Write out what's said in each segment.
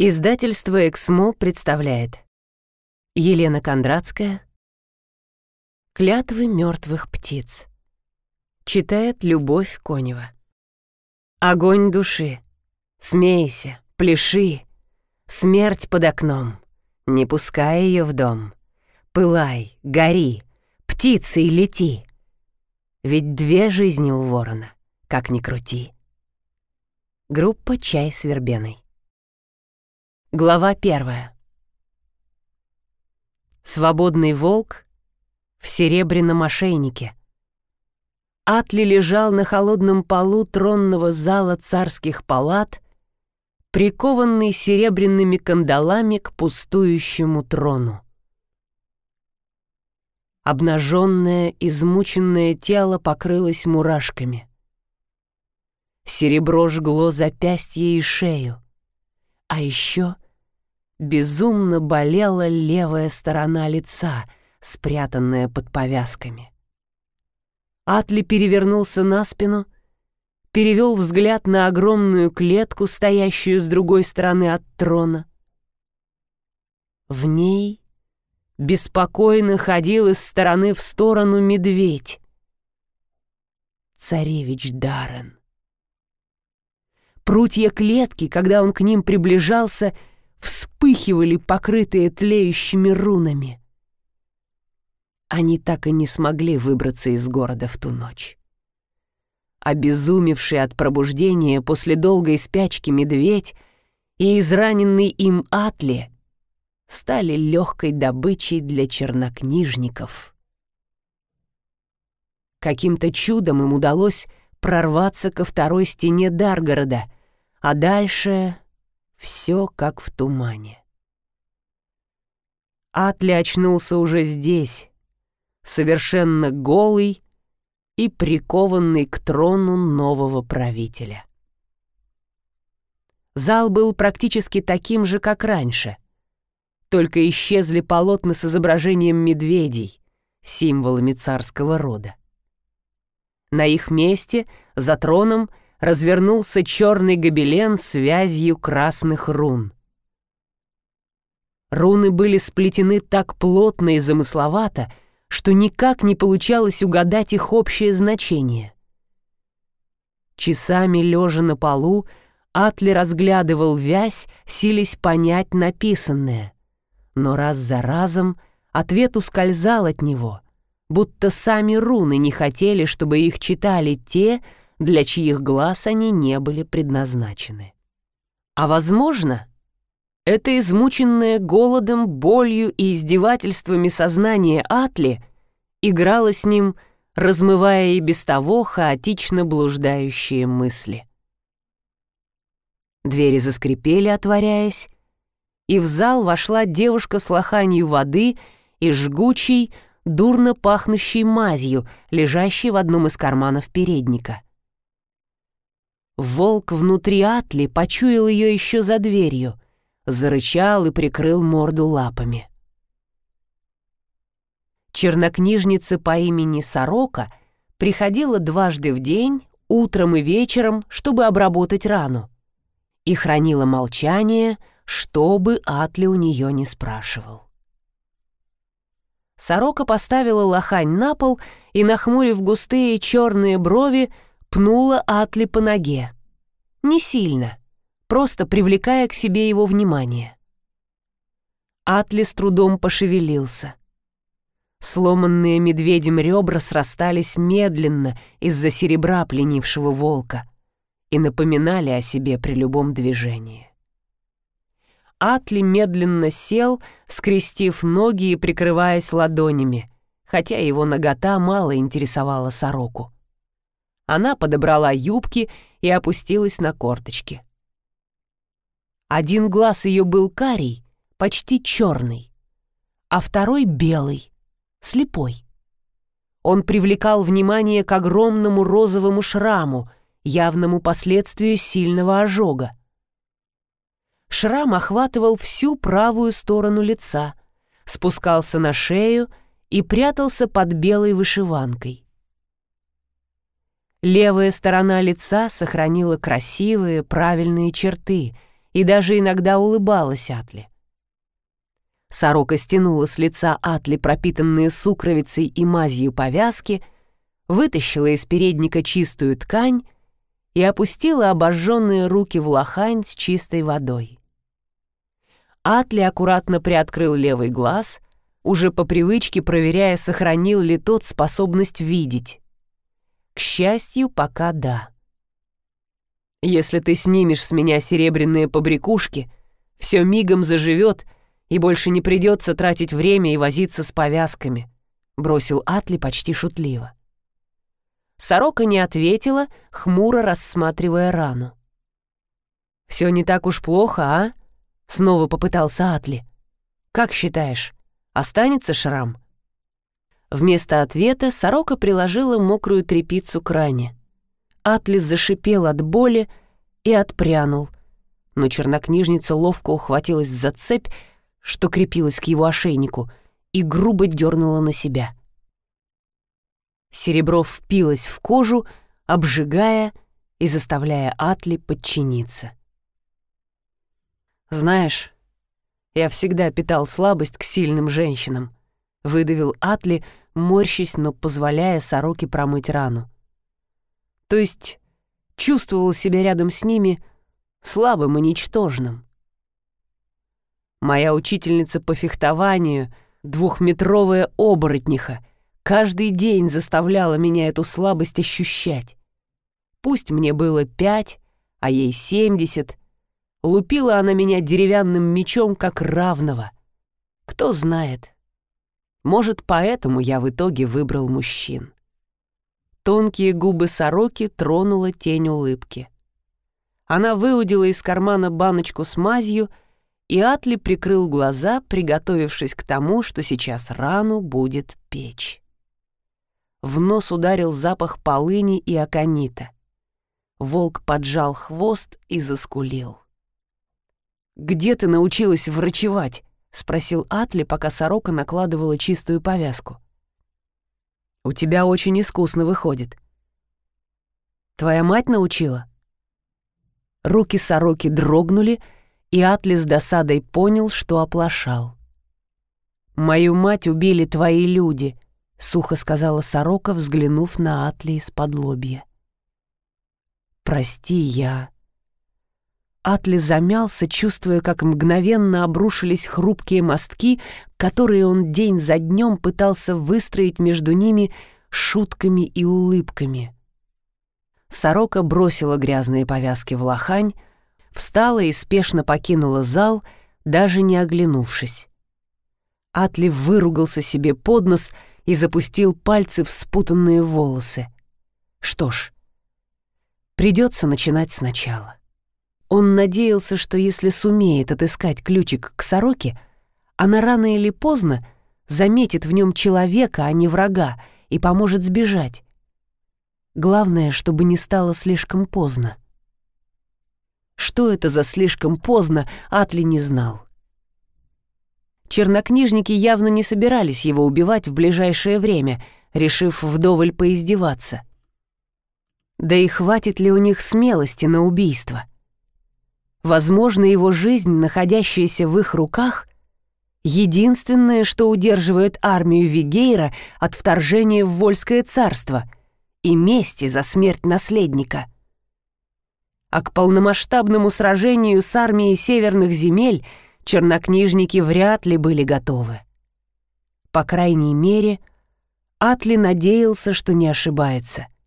Издательство «Эксмо» представляет. Елена Кондратская. «Клятвы мертвых птиц» Читает Любовь Конева. Огонь души, смейся, пляши, Смерть под окном, не пускай ее в дом. Пылай, гори, птицей лети. Ведь две жизни у ворона, как ни крути. Группа «Чай с вербеной» Глава первая. Свободный волк в серебряном ошейнике. Атли лежал на холодном полу тронного зала царских палат, прикованный серебряными кандалами к пустующему трону. Обнаженное, измученное тело покрылось мурашками. Серебро жгло запястье и шею. А еще безумно болела левая сторона лица, спрятанная под повязками. Атли перевернулся на спину, перевел взгляд на огромную клетку, стоящую с другой стороны от трона. В ней беспокойно ходил из стороны в сторону медведь. Царевич Даррен. Прутья клетки, когда он к ним приближался, вспыхивали, покрытые тлеющими рунами. Они так и не смогли выбраться из города в ту ночь. Обезумевший от пробуждения после долгой спячки медведь и израненный им Атли стали легкой добычей для чернокнижников. Каким-то чудом им удалось прорваться ко второй стене Даргорода — а дальше все как в тумане. Атли очнулся уже здесь, совершенно голый и прикованный к трону нового правителя. Зал был практически таким же, как раньше, только исчезли полотна с изображением медведей, символами царского рода. На их месте, за троном, развернулся черный гобелен с вязью красных рун. Руны были сплетены так плотно и замысловато, что никак не получалось угадать их общее значение. Часами лежа на полу, Атли разглядывал вязь, силясь понять написанное. Но раз за разом ответ ускользал от него, будто сами руны не хотели, чтобы их читали те, для чьих глаз они не были предназначены. А возможно, это измученное голодом, болью и издевательствами сознание Атли играло с ним, размывая и без того хаотично блуждающие мысли. Двери заскрипели, отворяясь, и в зал вошла девушка с лоханью воды и жгучей, дурно пахнущей мазью, лежащей в одном из карманов передника. Волк внутри Атли почуял ее еще за дверью, зарычал и прикрыл морду лапами. Чернокнижница по имени Сорока приходила дважды в день, утром и вечером, чтобы обработать рану, и хранила молчание, чтобы Атли у нее не спрашивал. Сорока поставила лохань на пол и, нахмурив густые черные брови, пнула Атли по ноге. Не сильно, просто привлекая к себе его внимание. Атли с трудом пошевелился. Сломанные медведем ребра срастались медленно из-за серебра пленившего волка и напоминали о себе при любом движении. Атли медленно сел, скрестив ноги и прикрываясь ладонями, хотя его нагота мало интересовала сороку. Она подобрала юбки и опустилась на корточки. Один глаз ее был карий, почти черный, а второй белый, слепой. Он привлекал внимание к огромному розовому шраму, явному последствию сильного ожога. Шрам охватывал всю правую сторону лица, спускался на шею и прятался под белой вышиванкой. Левая сторона лица сохранила красивые, правильные черты, и даже иногда улыбалась Атли. Сорока стянула с лица Атли пропитанные сукровицей и мазью повязки, вытащила из передника чистую ткань и опустила обожженные руки в лохань с чистой водой. Атли аккуратно приоткрыл левый глаз, уже по привычке проверяя, сохранил ли тот способность видеть. К счастью, пока да. «Если ты снимешь с меня серебряные побрякушки, все мигом заживет и больше не придется тратить время и возиться с повязками», — бросил Атли почти шутливо. Сорока не ответила, хмуро рассматривая рану. «Все не так уж плохо, а?» — снова попытался Атли. «Как считаешь, останется шрам?» Вместо ответа сорока приложила мокрую тряпицу к ране. Атлис зашипел от боли и отпрянул, но чернокнижница ловко ухватилась за цепь, что крепилась к его ошейнику, и грубо дернула на себя. Серебро впилось в кожу, обжигая и заставляя Атли подчиниться. «Знаешь, я всегда питал слабость к сильным женщинам», — выдавил Атли, морщись, но позволяя сороке промыть рану. То есть чувствовал себя рядом с ними слабым и ничтожным. Моя учительница по фехтованию, двухметровая оборотниха, каждый день заставляла меня эту слабость ощущать. Пусть мне было пять, а ей семьдесят, лупила она меня деревянным мечом как равного. Кто знает, может, поэтому я в итоге выбрал мужчин. Тонкие губы сороки тронула тень улыбки. Она выудила из кармана баночку с мазью, и Атли прикрыл глаза, приготовившись к тому, что сейчас рану будет печь. В нос ударил запах полыни и аконита. Волк поджал хвост и заскулил. «Где ты научилась врачевать?» — спросил Атли, пока сорока накладывала чистую повязку. «У тебя очень искусно выходит. Твоя мать научила?» Руки сороки дрогнули, и Атли с досадой понял, что оплошал. «Мою мать убили твои люди», — сухо сказала сорока, взглянув на Атли из-под лобья. «Прости, я...» Атли замялся, чувствуя, как мгновенно обрушились хрупкие мостки, которые он день за днем пытался выстроить между ними шутками и улыбками. Сорока бросила грязные повязки в лохань, встала и спешно покинула зал, даже не оглянувшись. Атли выругался себе под нос и запустил пальцы в спутанные волосы. Что ж, придется начинать сначала. Он надеялся, что если сумеет отыскать ключик к сороке, она рано или поздно заметит в нем человека, а не врага, и поможет сбежать. Главное, чтобы не стало слишком поздно. Что это за слишком поздно, Атли не знал. Чернокнижники явно не собирались его убивать в ближайшее время, решив вдоволь поиздеваться. Да и хватит ли у них смелости на убийство? — Возможно, его жизнь, находящаяся в их руках, единственное, что удерживает армию Вигейра от вторжения в Вольское царство и мести за смерть наследника. А к полномасштабному сражению с армией северных земель чернокнижники вряд ли были готовы. По крайней мере, Атли надеялся, что не ошибается —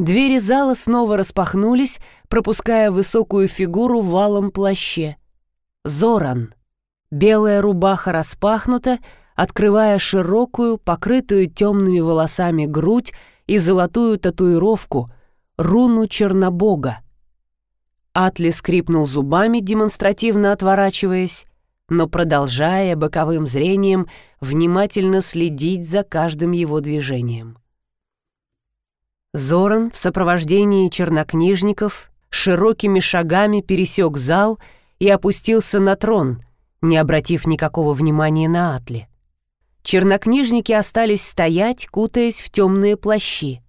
Двери зала снова распахнулись, пропуская высокую фигуру в валом плаще. Зоран. Белая рубаха распахнута, открывая широкую, покрытую темными волосами грудь и золотую татуировку, руну Чернобога. Атли скрипнул зубами, демонстративно отворачиваясь, но продолжая боковым зрением внимательно следить за каждым его движением. Зоран в сопровождении чернокнижников широкими шагами пересек зал и опустился на трон, не обратив никакого внимания на Атли. Чернокнижники остались стоять, кутаясь в темные плащи.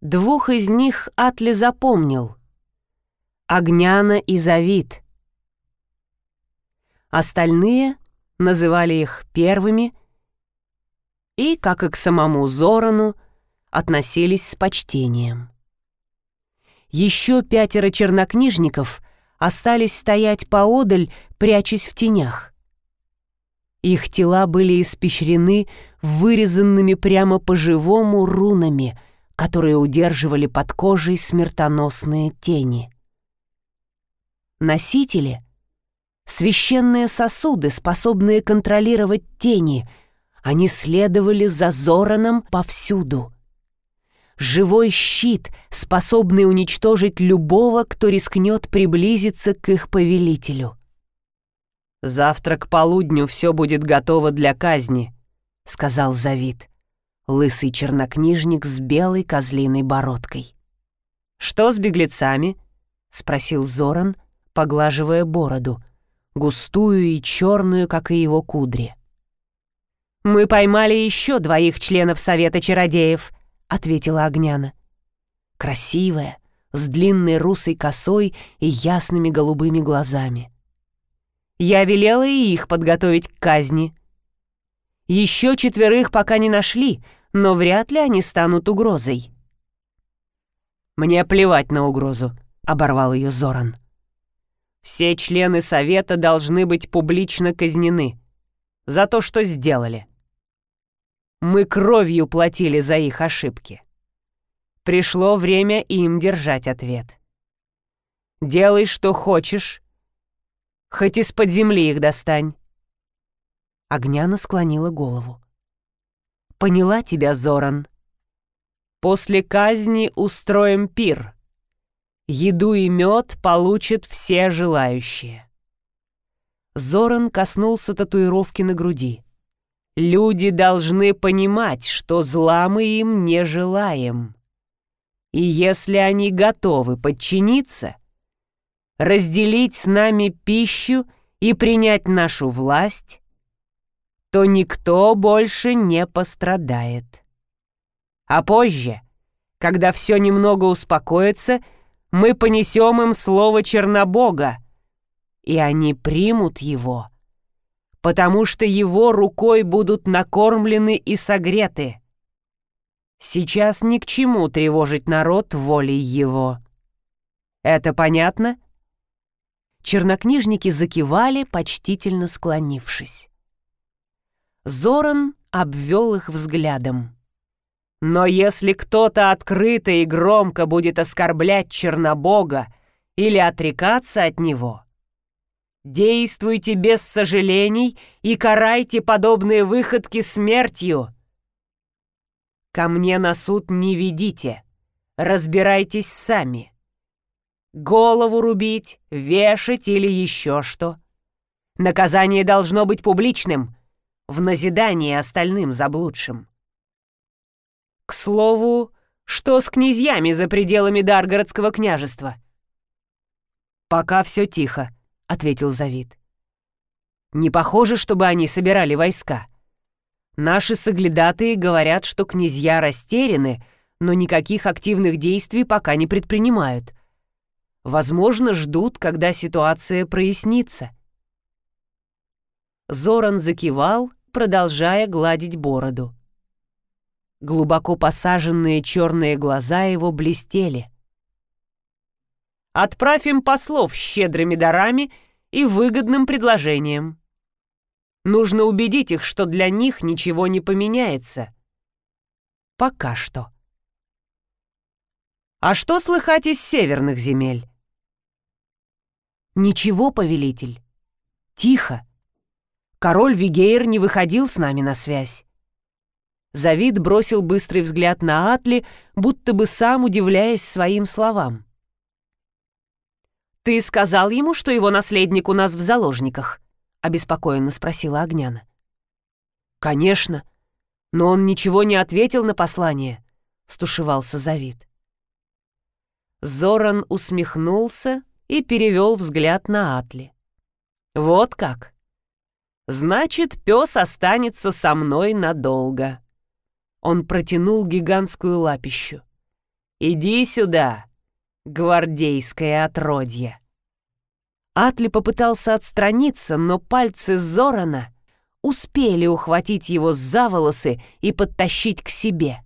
Двух из них Атли запомнил. Огняна и Завид. Остальные называли их первыми и, как и к самому Зорану, относились с почтением. Еще пятеро чернокнижников остались стоять поодаль, прячась в тенях. Их тела были испещрены вырезанными прямо по-живому рунами, которые удерживали под кожей смертоносные тени. Носители — священные сосуды, способные контролировать тени. Они следовали за Зораном повсюду. Живой щит, способный уничтожить любого, кто рискнет приблизиться к их повелителю. «Завтра к полудню все будет готово для казни», — сказал Завид, лысый чернокнижник с белой козлиной бородкой. «Что с беглецами?» — спросил Зоран, поглаживая бороду, густую и черную, как и его кудри. «Мы поймали еще двоих членов Совета Чародеев», — ответила Огняна. Красивая, с длинной русой косой и ясными голубыми глазами. Я велела и их подготовить к казни. Еще четверых пока не нашли, но вряд ли они станут угрозой. «Мне плевать на угрозу», — оборвал ее Зоран. «Все члены совета должны быть публично казнены за то, что сделали. Мы кровью платили за их ошибки. Пришло время им держать ответ. Делай, что хочешь, Хоть из-под земли их достань. Огняна склонила голову. Поняла тебя, Зоран. После казни устроим пир. Еду и мед получат все желающие. Зоран коснулся татуировки на груди. Люди должны понимать, что зла мы им не желаем. И если они готовы подчиниться — разделить с нами пищу и принять нашу власть, то никто больше не пострадает. А позже, когда все немного успокоится, мы понесем им слово Чернобога, и они примут его, потому что его рукой будут накормлены и согреты. Сейчас ни к чему тревожить народ волей его. Это понятно? — Чернокнижники закивали, почтительно склонившись. Зоран обвел их взглядом. «Но если кто-то открыто и громко будет оскорблять Чернобога или отрекаться от него, действуйте без сожалений и карайте подобные выходки смертью. Ко мне на суд не ведите, разбирайтесь сами» голову рубить, вешать или еще что. Наказание должно быть публичным, в назидание остальным заблудшим. К слову, что с князьями за пределами Даргородского княжества? «Пока все тихо», — ответил Завид. «Не похоже, чтобы они собирали войска. Наши соглядатые говорят, что князья растеряны, но никаких активных действий пока не предпринимают. Возможно, ждут, когда ситуация прояснится. Зоран закивал, продолжая гладить бороду. Глубоко посаженные черные глаза его блестели. «Отправим послов с щедрыми дарами и выгодным предложением. Нужно убедить их, что для них ничего не поменяется. Пока что». «А что слыхать из северных земель?» «Ничего, повелитель. Тихо. Король Вигейр не выходил с нами на связь». Завид бросил быстрый взгляд на Атли, будто бы сам удивляясь своим словам. «Ты сказал ему, что его наследник у нас в заложниках?» — обеспокоенно спросила Огняна. «Конечно, но он ничего не ответил на послание», — стушевался Завид. Зоран усмехнулся и перевел взгляд на Атли. «Вот как? Значит, пес останется со мной надолго». Он протянул гигантскую лапищу. «Иди сюда, гвардейское отродье. Атли попытался отстраниться, но пальцы Зорана успели ухватить его за волосы и подтащить к себе.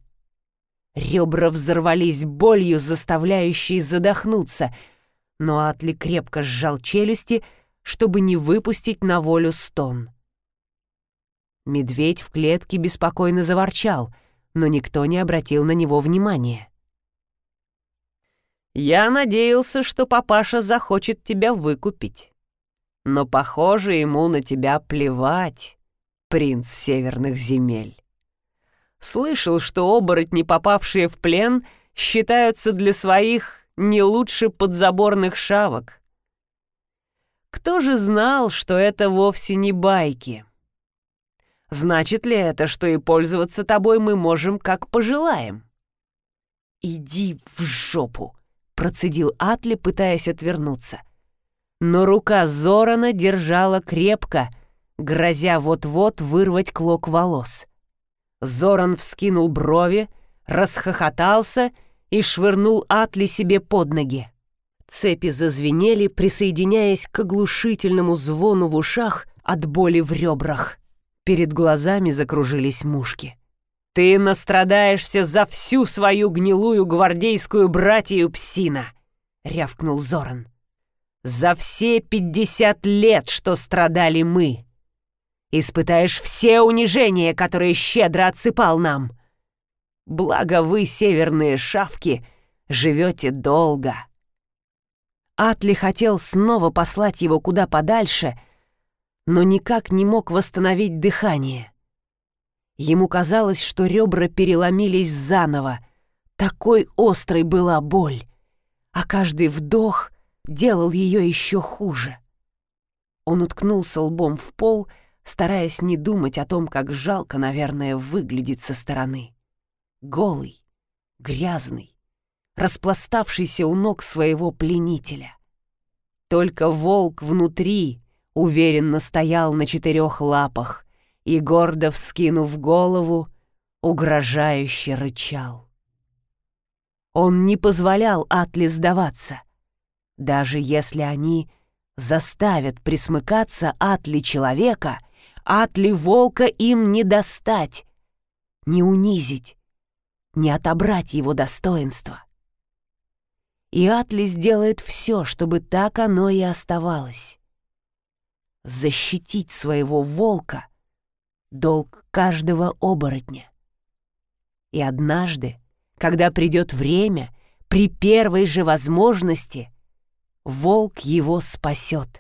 Ребра взорвались болью, заставляющей задохнуться, но Атли крепко сжал челюсти, чтобы не выпустить на волю стон. Медведь в клетке беспокойно заворчал, но никто не обратил на него внимания. «Я надеялся, что папаша захочет тебя выкупить. Но, похоже, ему на тебя плевать, принц северных земель. Слышал, что оборотни, попавшие в плен, считаются для своих не лучше подзаборных шавок. Кто же знал, что это вовсе не байки?» Значит ли это, что и пользоваться тобой мы можем как пожелаем?» «Иди в жопу!» — процедил Атли, пытаясь отвернуться. Но рука Зорана держала крепко, грозя вот-вот вырвать клок волос. Зоран вскинул брови, расхохотался и швырнул Атли себе под ноги. Цепи зазвенели, присоединяясь к оглушительному звону в ушах от боли в ребрах. Перед глазами закружились мушки. «Ты настрадаешься за всю свою гнилую гвардейскую братью, псина!» — рявкнул Зоран. «За все пятьдесят лет, что страдали мы! Испытаешь все унижения, которые щедро отсыпал нам! Благо вы, северные шавки, живете долго!» Атли хотел снова послать его куда подальше — но никак не мог восстановить дыхание. Ему казалось, что ребра переломились заново. Такой острой была боль, а каждый вдох делал ее еще хуже. Он уткнулся лбом в пол, стараясь не думать о том, как жалко, наверное, выглядит со стороны. Голый, грязный, распластавшийся у ног своего пленителя. Только волк внутри уверенно стоял на четырех лапах и, гордо вскинув голову, угрожающе рычал. Он не позволял Атли сдаваться. Даже если они заставят присмыкаться Атли человека, Атли волка им не достать, не унизить, не отобрать его достоинство. И Атли сделает все, чтобы так оно и оставалось защитить своего волка — долг каждого оборотня. И однажды, когда придет время, при первой же возможности, волк его спасет.